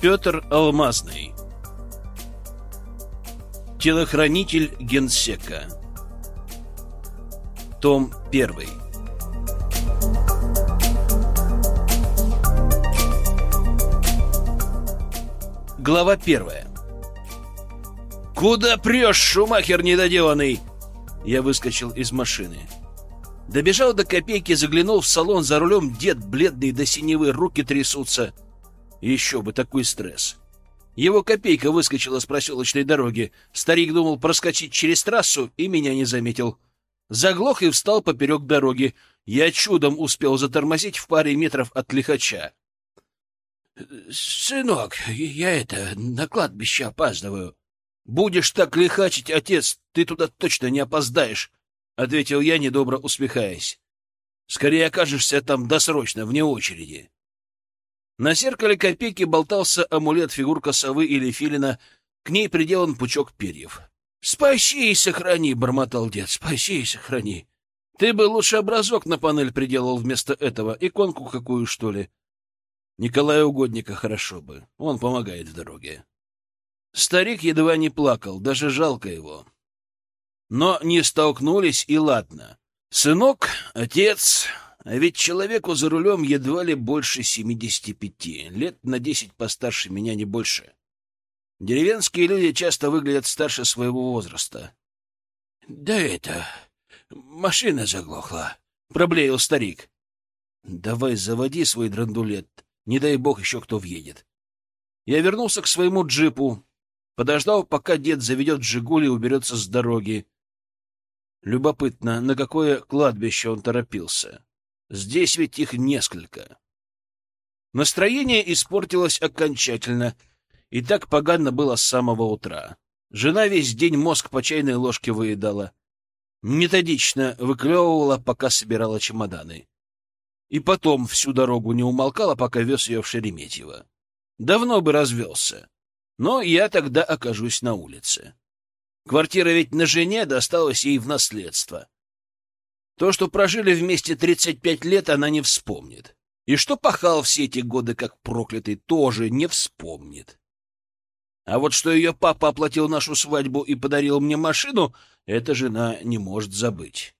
Петр Алмазный Телохранитель генсека Том 1 Глава 1 «Куда прешь, Шумахер недоделанный?» Я выскочил из машины. Добежал до копейки, заглянул в салон, за рулем дед, бледный до синевы, руки трясутся. Еще бы такой стресс. Его копейка выскочила с проселочной дороги. Старик думал проскочить через трассу и меня не заметил. Заглох и встал поперек дороги. Я чудом успел затормозить в паре метров от лихача. — Сынок, я это, на кладбище опаздываю. — Будешь так лихачить, отец, ты туда точно не опоздаешь. — ответил я, недобро усмехаясь. — Скорее окажешься там досрочно, вне очереди. На зеркале копейки болтался амулет фигурка совы или филина, к ней приделан пучок перьев. — Спаси и сохрани, — бормотал дед, — спаси и сохрани. Ты бы лучше образок на панель приделал вместо этого, иконку какую, что ли. Николая Угодника хорошо бы, он помогает в дороге. Старик едва не плакал, даже жалко его. Но не столкнулись, и ладно. Сынок, отец, а ведь человеку за рулем едва ли больше семидесяти пяти, лет на десять постарше меня, не больше. Деревенские люди часто выглядят старше своего возраста. — Да это... машина заглохла, — проблеял старик. — Давай заводи свой драндулет, не дай бог еще кто въедет. Я вернулся к своему джипу, подождал, пока дед заведет «Жигули» и уберется с дороги. Любопытно, на какое кладбище он торопился. Здесь ведь их несколько. Настроение испортилось окончательно, и так погано было с самого утра. Жена весь день мозг по чайной ложке выедала. Методично выклевывала, пока собирала чемоданы. И потом всю дорогу не умолкала, пока вез ее в Шереметьево. Давно бы развелся, но я тогда окажусь на улице. Квартира ведь на жене досталась ей в наследство. То, что прожили вместе 35 лет, она не вспомнит. И что пахал все эти годы как проклятый, тоже не вспомнит. А вот что ее папа оплатил нашу свадьбу и подарил мне машину, эта жена не может забыть.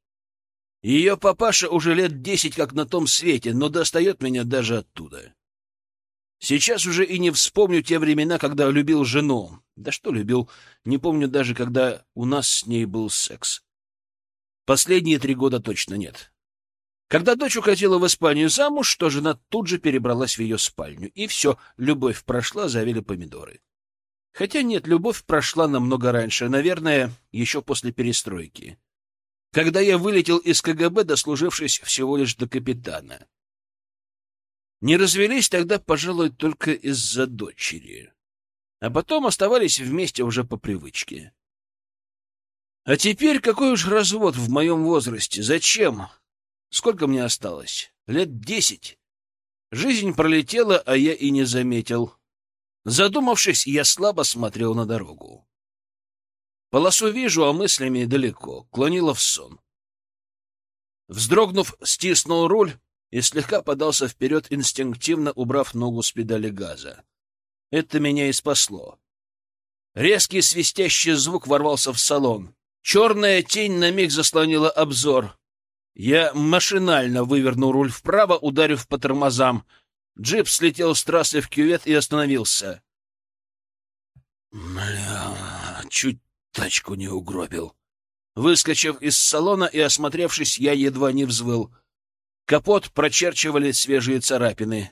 Ее папаша уже лет десять как на том свете, но достает меня даже оттуда. Сейчас уже и не вспомню те времена, когда любил жену. Да что любил, не помню даже, когда у нас с ней был секс. Последние три года точно нет. Когда дочь укатила в Испанию замуж, то жена тут же перебралась в ее спальню. И все, любовь прошла, завели помидоры. Хотя нет, любовь прошла намного раньше, наверное, еще после перестройки. Когда я вылетел из КГБ, дослужившись всего лишь до капитана. Не развелись тогда, пожалуй, только из-за дочери. А потом оставались вместе уже по привычке. А теперь какой уж развод в моем возрасте? Зачем? Сколько мне осталось? Лет десять. Жизнь пролетела, а я и не заметил. Задумавшись, я слабо смотрел на дорогу. Полосу вижу, а мыслями далеко, клонило в сон. Вздрогнув, стиснул руль и слегка подался вперед, инстинктивно убрав ногу с педали газа. Это меня и спасло. Резкий свистящий звук ворвался в салон. Черная тень на миг заслонила обзор. Я машинально вывернул руль вправо, ударив по тормозам. Джип слетел с трассы в кювет и остановился. Бля, чуть тачку не угробил. Выскочив из салона и осмотревшись, я едва не взвыл. Капот прочерчивали свежие царапины.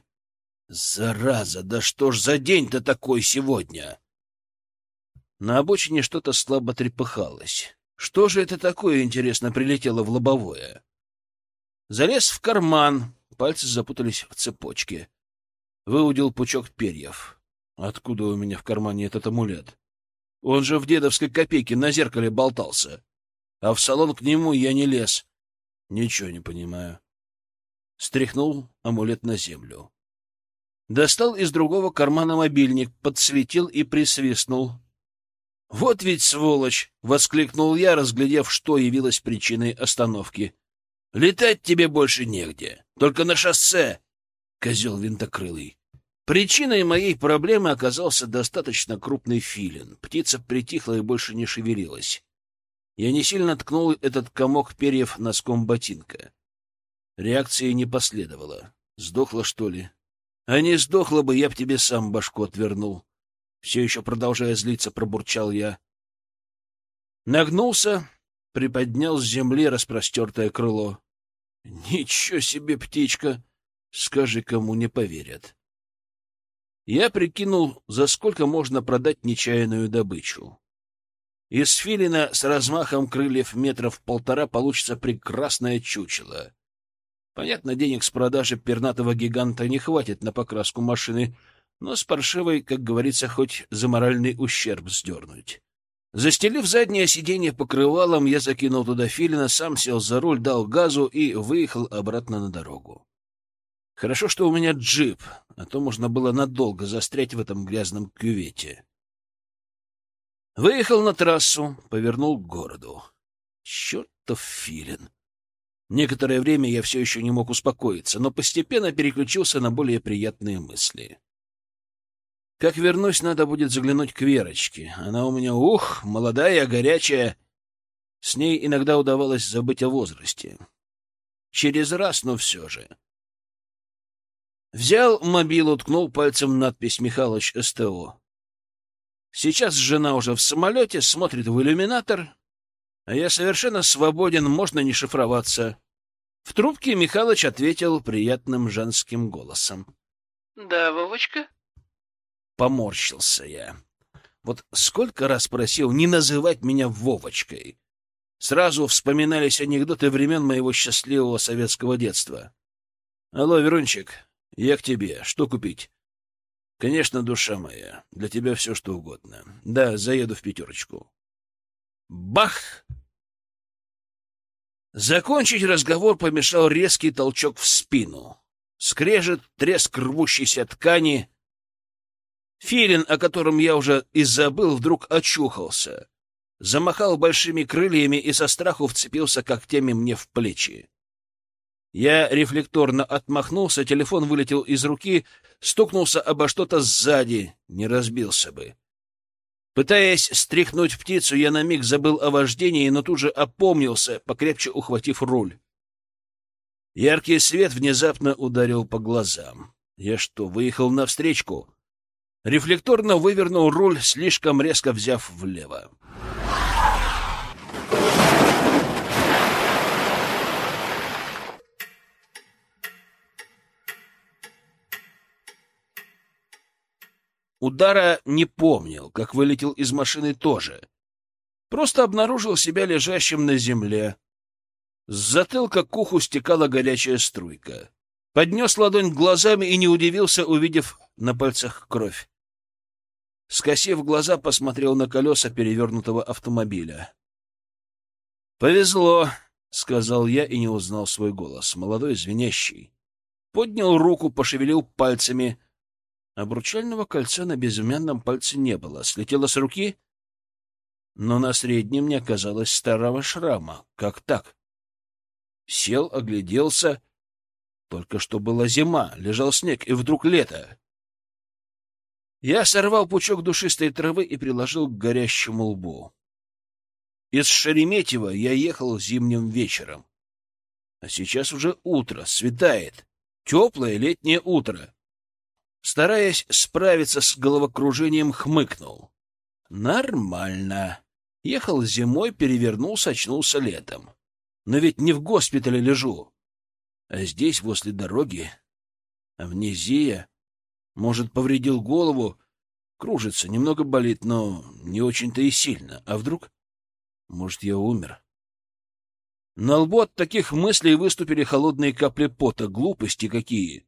Зараза, да что ж за день-то такой сегодня? На обочине что-то слабо трепыхалось. Что же это такое, интересно, прилетело в лобовое? Залез в карман, пальцы запутались в цепочке. Выудил пучок перьев. Откуда у меня в кармане этот амулет? Он же в дедовской копейке на зеркале болтался. А в салон к нему я не лез. Ничего не понимаю. Стряхнул амулет на землю. Достал из другого кармана мобильник, подсветил и присвистнул. «Вот ведь сволочь!» — воскликнул я, разглядев, что явилось причиной остановки. «Летать тебе больше негде, только на шоссе, козел винтокрылый. Причиной моей проблемы оказался достаточно крупный филин. Птица притихла и больше не шевелилась. Я не сильно ткнул этот комок перьев носком ботинка. Реакции не последовало. Сдохла, что ли? А не сдохла бы, я б тебе сам башку отвернул. Все еще продолжая злиться, пробурчал я. Нагнулся, приподнял с земли распростертое крыло. Ничего себе, птичка! Скажи, кому не поверят. Я прикинул, за сколько можно продать нечаянную добычу. Из филина с размахом крыльев метров полтора получится прекрасное чучело. Понятно, денег с продажи пернатого гиганта не хватит на покраску машины, но с паршивой, как говорится, хоть за моральный ущерб сдернуть. Застелив заднее сиденье покрывалом, я закинул туда филина, сам сел за руль, дал газу и выехал обратно на дорогу. Хорошо, что у меня джип, а то можно было надолго застрять в этом грязном кювете. Выехал на трассу, повернул к городу. Чертов филин! Некоторое время я все еще не мог успокоиться, но постепенно переключился на более приятные мысли. Как вернусь, надо будет заглянуть к Верочке. Она у меня, ух, молодая, горячая. С ней иногда удавалось забыть о возрасте. Через раз, но все же. Взял мобил, уткнул пальцем надпись «Михалыч СТО». Сейчас жена уже в самолете, смотрит в иллюминатор, а я совершенно свободен, можно не шифроваться. В трубке Михалыч ответил приятным женским голосом. — Да, Вовочка? Поморщился я. Вот сколько раз просил не называть меня Вовочкой. Сразу вспоминались анекдоты времен моего счастливого советского детства. — Алло, Верунчик, я к тебе. Что купить? Конечно, душа моя. Для тебя все, что угодно. Да, заеду в пятерочку. Бах! Закончить разговор помешал резкий толчок в спину. Скрежет, треск рвущейся ткани. Филин, о котором я уже и забыл, вдруг очухался. Замахал большими крыльями и со страху вцепился когтями мне в плечи. Я рефлекторно отмахнулся, телефон вылетел из руки, стукнулся обо что-то сзади, не разбился бы. Пытаясь стряхнуть птицу, я на миг забыл о вождении, но тут же опомнился, покрепче ухватив руль. Яркий свет внезапно ударил по глазам. Я что, выехал навстречку? Рефлекторно вывернул руль, слишком резко взяв влево. Удара не помнил, как вылетел из машины тоже. Просто обнаружил себя лежащим на земле. С затылка к уху стекала горячая струйка. Поднес ладонь к глазам и не удивился, увидев на пальцах кровь. Скосив глаза, посмотрел на колеса перевернутого автомобиля. «Повезло», — сказал я и не узнал свой голос, молодой, звенящий. Поднял руку, пошевелил пальцами — Обручального кольца на безымянном пальце не было. Слетело с руки, но на среднем не оказалось старого шрама. Как так? Сел, огляделся. Только что была зима, лежал снег, и вдруг лето. Я сорвал пучок душистой травы и приложил к горящему лбу. Из Шереметьева я ехал зимним вечером. А сейчас уже утро, светает. Теплое летнее утро. Стараясь справиться с головокружением, хмыкнул. Нормально. Ехал зимой, перевернулся, очнулся летом. Но ведь не в госпитале лежу. А здесь, возле дороги, амнезия. Может, повредил голову, кружится, немного болит, но не очень-то и сильно. А вдруг? Может, я умер? На лбу от таких мыслей выступили холодные капли пота. Глупости какие!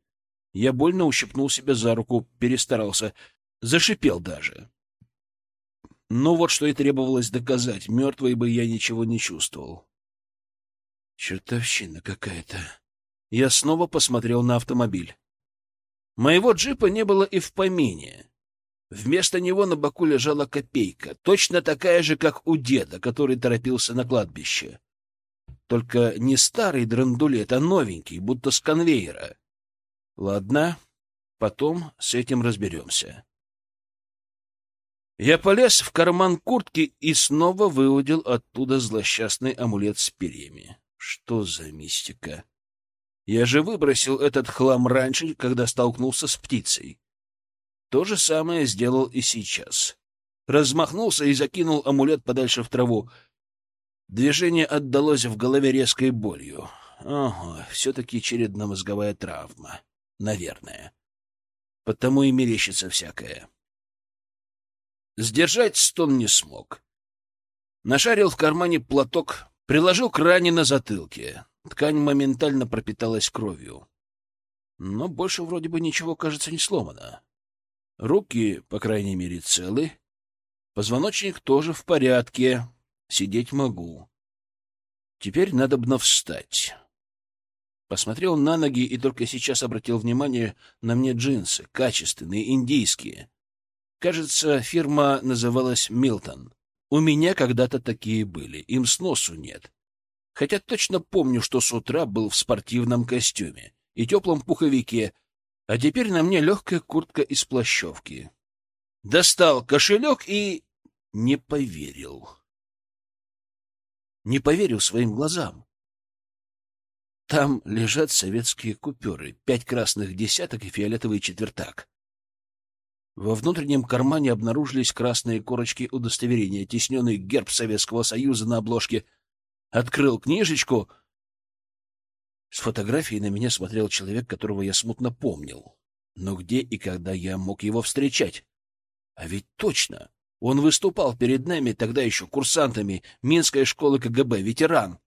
Я больно ущипнул себя за руку, перестарался, зашипел даже. Но вот что и требовалось доказать, мертвый бы я ничего не чувствовал. Чертовщина какая-то. Я снова посмотрел на автомобиль. Моего джипа не было и в помине. Вместо него на боку лежала копейка, точно такая же, как у деда, который торопился на кладбище. Только не старый драндулет, а новенький, будто с конвейера. Ладно, Потом с этим разберемся. Я полез в карман куртки и снова выудил оттуда злосчастный амулет с перьями. Что за мистика? Я же выбросил этот хлам раньше, когда столкнулся с птицей. То же самое сделал и сейчас. Размахнулся и закинул амулет подальше в траву. Движение отдалось в голове резкой болью. Ага, все-таки черепно-мозговая травма. Наверное. Потому и мерещится всякое. Сдержать стон не смог. Нашарил в кармане платок, приложил к ране на затылке. Ткань моментально пропиталась кровью. Но больше вроде бы ничего, кажется, не сломано. Руки, по крайней мере, целы. Позвоночник тоже в порядке. Сидеть могу. Теперь надо бы встать. Посмотрел на ноги и только сейчас обратил внимание на мне джинсы, качественные, индийские. Кажется, фирма называлась «Милтон». У меня когда-то такие были, им сносу нет. Хотя точно помню, что с утра был в спортивном костюме и теплом пуховике, а теперь на мне легкая куртка из плащевки. Достал кошелек и... не поверил. Не поверил своим глазам. Там лежат советские купюры, пять красных десяток и фиолетовый четвертак. Во внутреннем кармане обнаружились красные корочки удостоверения, тесненный герб Советского Союза на обложке. Открыл книжечку. С фотографией на меня смотрел человек, которого я смутно помнил. Но где и когда я мог его встречать? А ведь точно! Он выступал перед нами, тогда еще курсантами Минской школы КГБ, ветеран.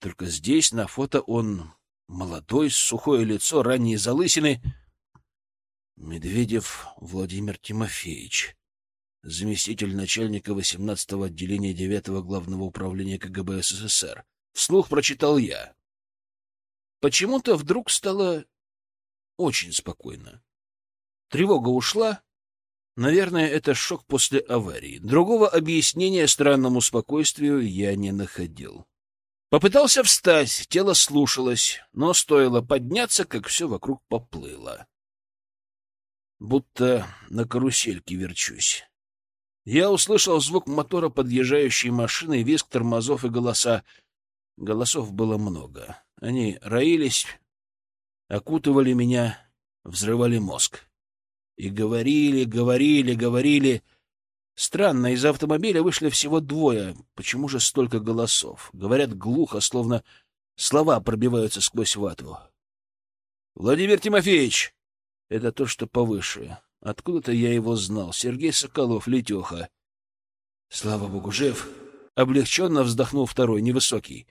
Только здесь на фото он молодой, сухое лицо, ранние залысины — Медведев Владимир Тимофеевич, заместитель начальника 18-го отделения 9-го главного управления КГБ СССР. Вслух прочитал я. Почему-то вдруг стало очень спокойно. Тревога ушла. Наверное, это шок после аварии. Другого объяснения странному спокойствию я не находил. Попытался встать, тело слушалось, но стоило подняться, как все вокруг поплыло будто на карусельке верчусь. Я услышал звук мотора подъезжающей машины, визг тормозов и голоса. Голосов было много. Они роились, окутывали меня, взрывали мозг. И говорили, говорили, говорили. Странно, из автомобиля вышли всего двое. Почему же столько голосов? Говорят глухо, словно слова пробиваются сквозь вату. — Владимир Тимофеевич! Это то, что повыше. Откуда-то я его знал. Сергей Соколов, Летеха. Слава богу, жив. Облегченно вздохнул второй, невысокий.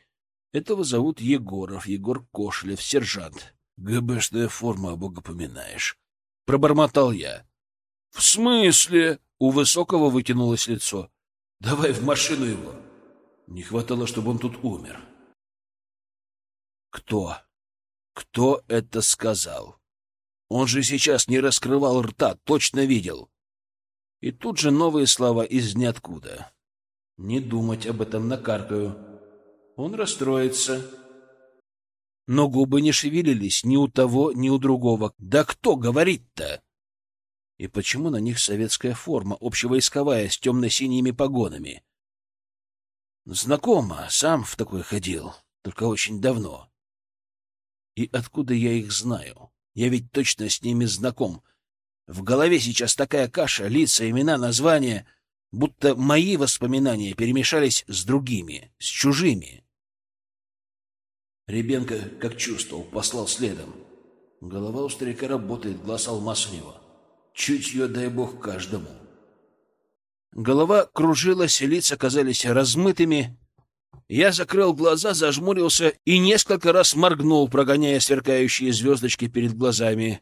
Этого зовут Егоров, Егор Кошлев, сержант. ГБшная форма, бога поминаешь. Пробормотал я. В смысле? У Высокого вытянулось лицо. Давай в машину его. Не хватало, чтобы он тут умер. Кто? Кто это сказал? Он же сейчас не раскрывал рта, точно видел. И тут же новые слова из ниоткуда. Не думать об этом накаркаю. Он расстроится. Но губы не шевелились ни у того, ни у другого. Да кто говорит-то? И почему на них советская форма, общевойсковая, с темно-синими погонами? Знакомо, сам в такой ходил, только очень давно. И откуда я их знаю? Я ведь точно с ними знаком. В голове сейчас такая каша, лица, имена, названия, будто мои воспоминания перемешались с другими, с чужими. Ребенка, как чувствовал, послал следом. Голова у старика работает, глаз алмаз у него. Чутье, дай бог, каждому. Голова кружилась, лица казались размытыми, я закрыл глаза, зажмурился и несколько раз моргнул, прогоняя сверкающие звездочки перед глазами.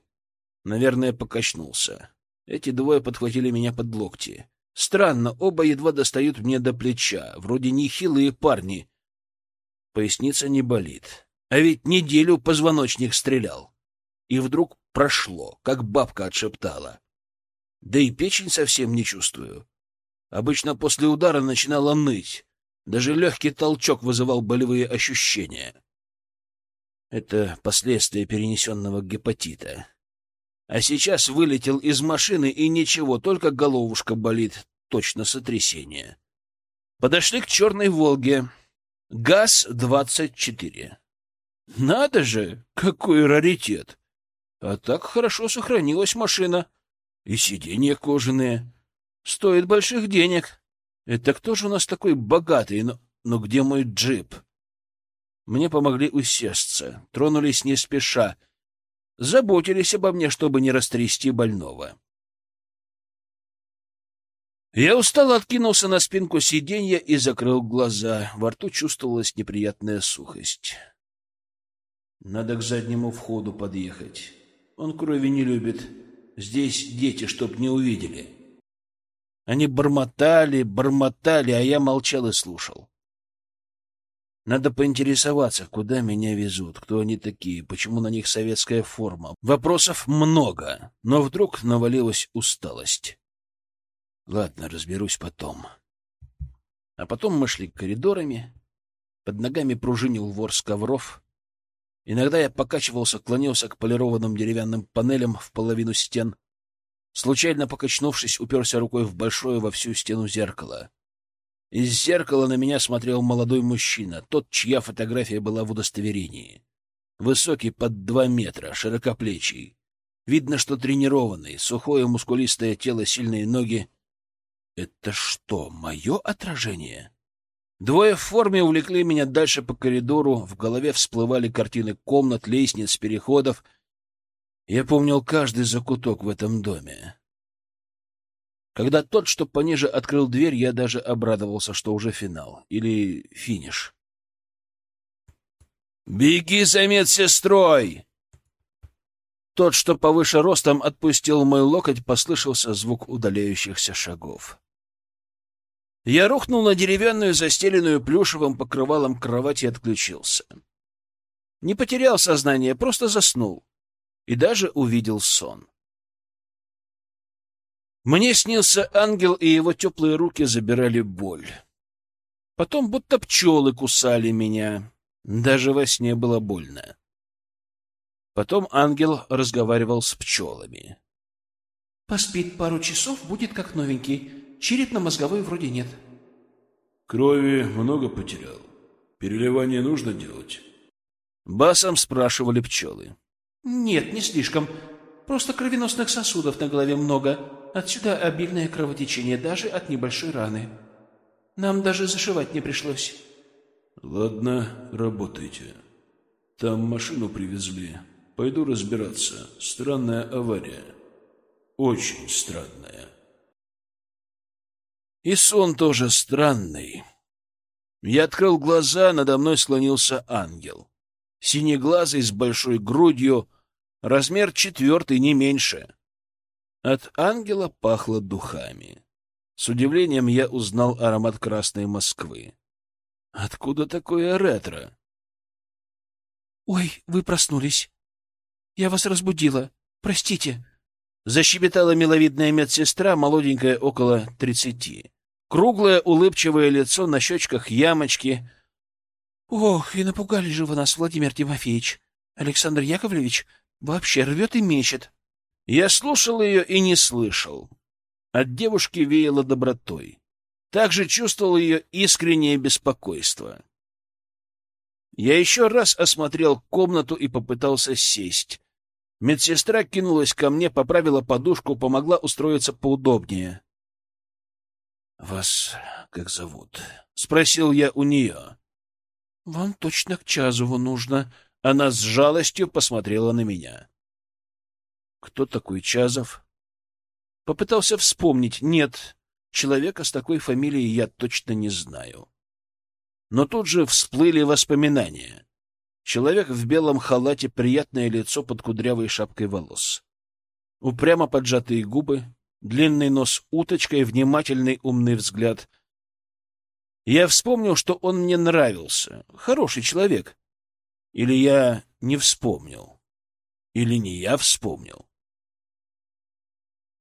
Наверное, покачнулся. Эти двое подхватили меня под локти. Странно, оба едва достают мне до плеча. Вроде нехилые парни. Поясница не болит. А ведь неделю позвоночник стрелял. И вдруг прошло, как бабка отшептала. Да и печень совсем не чувствую. Обычно после удара начинала ныть. Даже легкий толчок вызывал болевые ощущения. Это последствия перенесенного гепатита. А сейчас вылетел из машины, и ничего, только головушка болит, точно сотрясение. Подошли к черной «Волге». ГАЗ-24. Надо же, какой раритет! А так хорошо сохранилась машина. И сиденья кожаные. Стоит больших денег. Это кто же у нас такой богатый? Но, но где мой джип? Мне помогли усесться. Тронулись не спеша. Заботились обо мне, чтобы не растрясти больного. Я устало откинулся на спинку сиденья и закрыл глаза. Во рту чувствовалась неприятная сухость. Надо к заднему входу подъехать. Он крови не любит. Здесь дети, чтоб не увидели. Они бормотали, бормотали, а я молчал и слушал. Надо поинтересоваться, куда меня везут, кто они такие, почему на них советская форма. Вопросов много, но вдруг навалилась усталость. Ладно, разберусь потом. А потом мы шли коридорами. Под ногами пружинил ворс ковров. Иногда я покачивался, клонился к полированным деревянным панелям в половину стен. Случайно покачнувшись, уперся рукой в большое во всю стену зеркало. Из зеркала на меня смотрел молодой мужчина, тот, чья фотография была в удостоверении. Высокий под два метра, широкоплечий. Видно, что тренированный, сухое мускулистое тело, сильные ноги. Это что, мое отражение? Двое в форме увлекли меня дальше по коридору, в голове всплывали картины комнат, лестниц, переходов. Я помнил каждый закуток в этом доме. Когда тот, что пониже, открыл дверь, я даже обрадовался, что уже финал. Или финиш. «Беги за медсестрой!» Тот, что повыше ростом, отпустил мой локоть, послышался звук удаляющихся шагов. Я рухнул на деревянную, застеленную плюшевым покрывалом кровать и отключился. Не потерял сознание, просто заснул. И даже увидел сон. Мне снился ангел, и его теплые руки забирали боль. Потом будто пчелы кусали меня. Даже во сне было больно. Потом ангел разговаривал с пчелами. «Поспит пару часов, будет как новенький. Черепно-мозговой вроде нет. Крови много потерял. Переливание нужно делать? Басом спрашивали пчелы. Нет, не слишком. Просто кровеносных сосудов на голове много. Отсюда обильное кровотечение, даже от небольшой раны. Нам даже зашивать не пришлось. Ладно, работайте. Там машину привезли. Пойду разбираться. Странная авария. Очень странная. И сон тоже странный. Я открыл глаза, надо мной склонился ангел. Синеглазый, с большой грудью, размер четвертый, не меньше. От ангела пахло духами. С удивлением я узнал аромат Красной Москвы. Откуда такое ретро? — Ой, вы проснулись. Я вас разбудила. Простите. Защебетала миловидная медсестра, молоденькая, около тридцати. Круглое улыбчивое лицо, на щечках ямочки. — Ох, и напугали же вы нас, Владимир Тимофеевич. Александр Яковлевич вообще рвет и мечет. Я слушал ее и не слышал. От девушки веяло добротой. Также чувствовал ее искреннее беспокойство. Я еще раз осмотрел комнату и попытался сесть. Медсестра кинулась ко мне, поправила подушку, помогла устроиться поудобнее. — Вас как зовут? — спросил я у нее. — Вам точно к Чазову нужно. Она с жалостью посмотрела на меня. — Кто такой Чазов? Попытался вспомнить. Нет, человека с такой фамилией я точно не знаю. Но тут же всплыли воспоминания. Человек в белом халате, приятное лицо под кудрявой шапкой волос. Упрямо поджатые губы, длинный нос уточкой, внимательный умный взгляд. Я вспомнил, что он мне нравился. Хороший человек. Или я не вспомнил? Или не я вспомнил?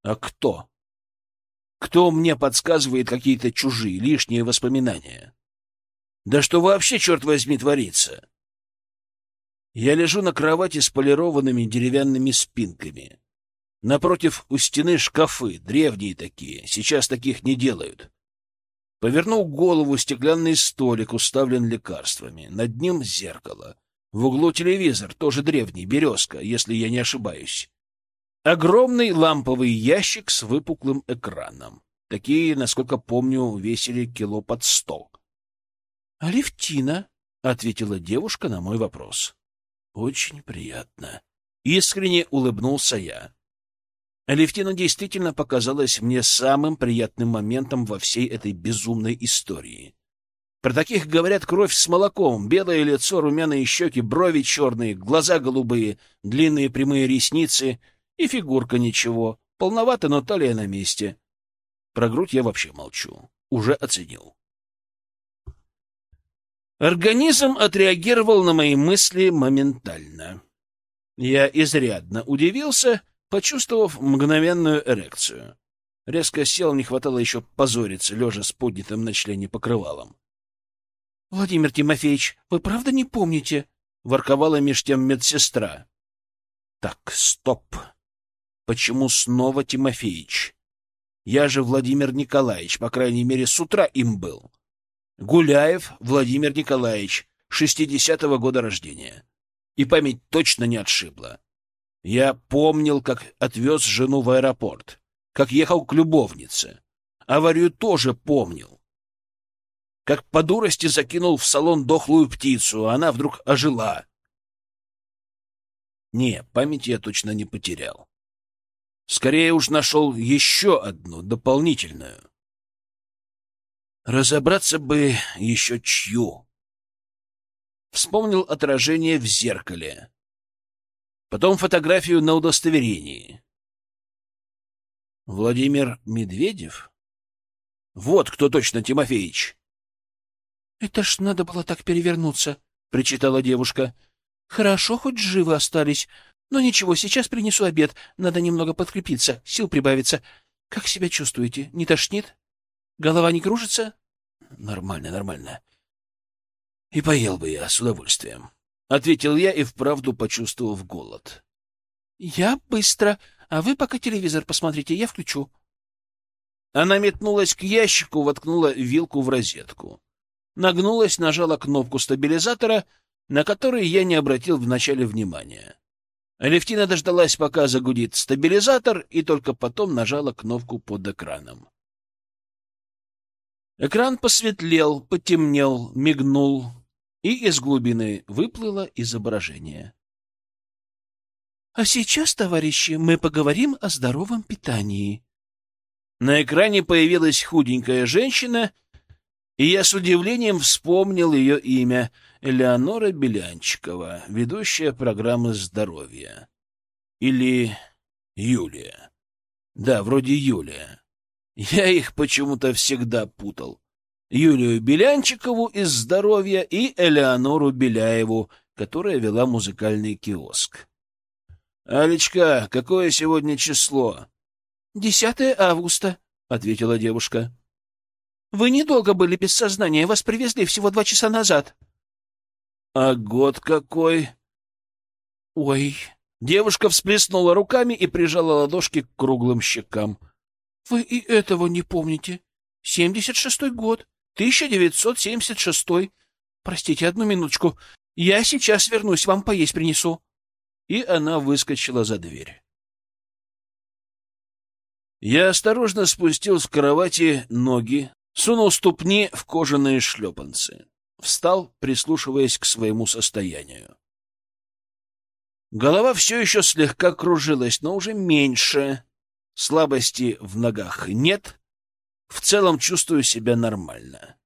А кто? Кто мне подсказывает какие-то чужие, лишние воспоминания? Да что вообще, черт возьми, творится? Я лежу на кровати с полированными деревянными спинками. Напротив у стены шкафы, древние такие, сейчас таких не делают. Повернул голову, стеклянный столик уставлен лекарствами. Над ним зеркало. В углу телевизор, тоже древний, березка, если я не ошибаюсь. Огромный ламповый ящик с выпуклым экраном. Такие, насколько помню, весили кило под сто. — Алевтина, — ответила девушка на мой вопрос. — Очень приятно. Искренне улыбнулся я. Алевтина действительно показалась мне самым приятным моментом во всей этой безумной истории. Про таких говорят кровь с молоком, белое лицо, румяные щеки, брови черные, глаза голубые, длинные прямые ресницы и фигурка ничего, полновато, но талия на месте. Про грудь я вообще молчу, уже оценил. Организм отреагировал на мои мысли моментально. Я изрядно удивился — почувствовав мгновенную эрекцию. Резко сел, не хватало еще позориться, лежа с поднятым на члене покрывалом. — Владимир Тимофеевич, вы правда не помните? — ворковала меж тем медсестра. — Так, стоп. Почему снова Тимофеевич? Я же Владимир Николаевич, по крайней мере, с утра им был. Гуляев Владимир Николаевич, шестидесятого года рождения. И память точно не отшибла. Я помнил, как отвез жену в аэропорт, как ехал к любовнице. Аварию тоже помнил. Как по дурости закинул в салон дохлую птицу, а она вдруг ожила. Не, память я точно не потерял. Скорее уж нашел еще одну, дополнительную. Разобраться бы еще чью. Вспомнил отражение в зеркале. Потом фотографию на удостоверении. Владимир Медведев? Вот кто точно, Тимофеич. — Это ж надо было так перевернуться, — причитала девушка. — Хорошо, хоть живы остались. Но ничего, сейчас принесу обед. Надо немного подкрепиться, сил прибавиться. Как себя чувствуете? Не тошнит? Голова не кружится? — Нормально, нормально. И поел бы я с удовольствием. — ответил я и вправду почувствовав голод. — Я быстро, а вы пока телевизор посмотрите, я включу. Она метнулась к ящику, воткнула вилку в розетку. Нагнулась, нажала кнопку стабилизатора, на который я не обратил вначале внимания. Алевтина дождалась, пока загудит стабилизатор, и только потом нажала кнопку под экраном. Экран посветлел, потемнел, мигнул, и из глубины выплыло изображение. А сейчас, товарищи, мы поговорим о здоровом питании. На экране появилась худенькая женщина, и я с удивлением вспомнил ее имя — Элеонора Белянчикова, ведущая программы здоровья. Или Юлия. Да, вроде Юлия. Я их почему-то всегда путал. Юлию Белянчикову из «Здоровья» и Элеонору Беляеву, которая вела музыкальный киоск. — Алечка, какое сегодня число? — Десятое августа, — ответила девушка. — Вы недолго были без сознания, вас привезли всего два часа назад. — А год какой? — Ой... Девушка всплеснула руками и прижала ладошки к круглым щекам. — Вы и этого не помните. Семьдесят шестой год. 1976. Простите, одну минуточку. Я сейчас вернусь, вам поесть принесу. И она выскочила за дверь. Я осторожно спустил с кровати ноги, сунул ступни в кожаные шлепанцы. Встал, прислушиваясь к своему состоянию. Голова все еще слегка кружилась, но уже меньше. Слабости в ногах нет, в целом чувствую себя нормально.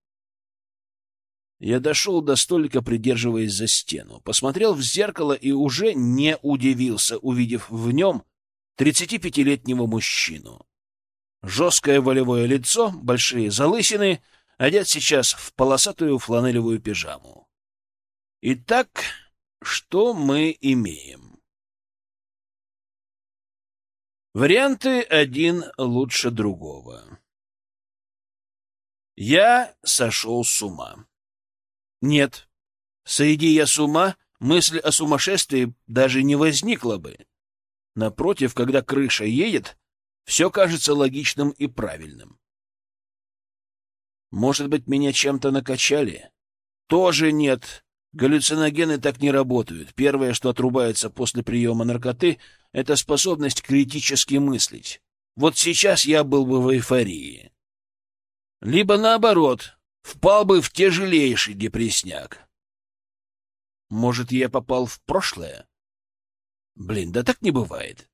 Я дошел до столика, придерживаясь за стену. Посмотрел в зеркало и уже не удивился, увидев в нем 35-летнего мужчину. Жесткое волевое лицо, большие залысины, одет сейчас в полосатую фланелевую пижаму. Итак, что мы имеем? Варианты один лучше другого. Я сошел с ума. Нет, сойди я с ума, мысль о сумасшествии даже не возникла бы. Напротив, когда крыша едет, все кажется логичным и правильным. Может быть, меня чем-то накачали? Тоже нет. Галлюциногены так не работают. Первое, что отрубается после приема наркоты, это способность критически мыслить. Вот сейчас я был бы в эйфории. Либо наоборот, впал бы в тяжелейший депресняк. Может, я попал в прошлое? Блин, да так не бывает.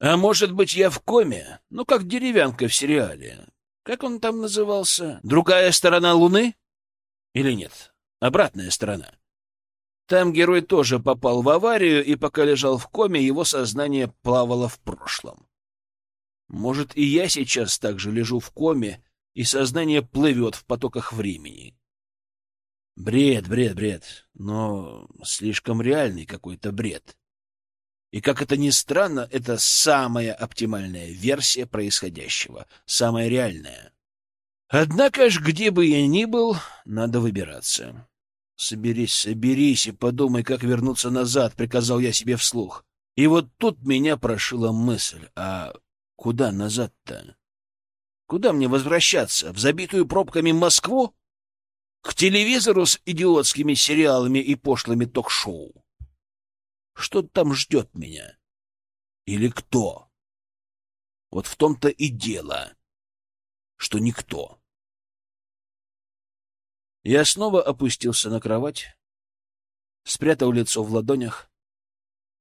А может быть, я в коме? Ну, как деревянка в сериале. Как он там назывался? Другая сторона Луны? Или нет? Обратная сторона. Там герой тоже попал в аварию, и пока лежал в коме, его сознание плавало в прошлом. Может, и я сейчас также лежу в коме, и сознание плывет в потоках времени. Бред, бред, бред, но слишком реальный какой-то бред. И как это ни странно, это самая оптимальная версия происходящего, самая реальная. Однако ж, где бы я ни был, надо выбираться. «Соберись, соберись и подумай, как вернуться назад», — приказал я себе вслух. И вот тут меня прошила мысль, а куда назад-то? Куда мне возвращаться? В забитую пробками Москву? К телевизору с идиотскими сериалами и пошлыми ток-шоу? Что там ждет меня? Или кто? Вот в том-то и дело, что никто. Я снова опустился на кровать, спрятал лицо в ладонях.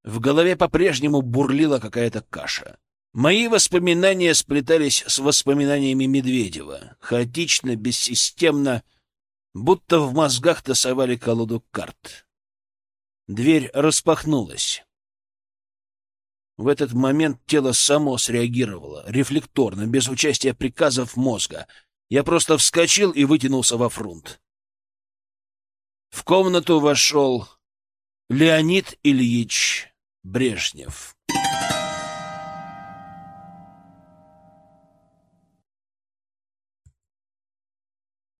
В голове по-прежнему бурлила какая-то каша. Мои воспоминания сплетались с воспоминаниями Медведева, хаотично, бессистемно, будто в мозгах тасовали колоду карт. Дверь распахнулась. В этот момент тело само среагировало, рефлекторно, без участия приказов мозга. Я просто вскочил и вытянулся во фрунт. В комнату вошел Леонид Ильич Брежнев.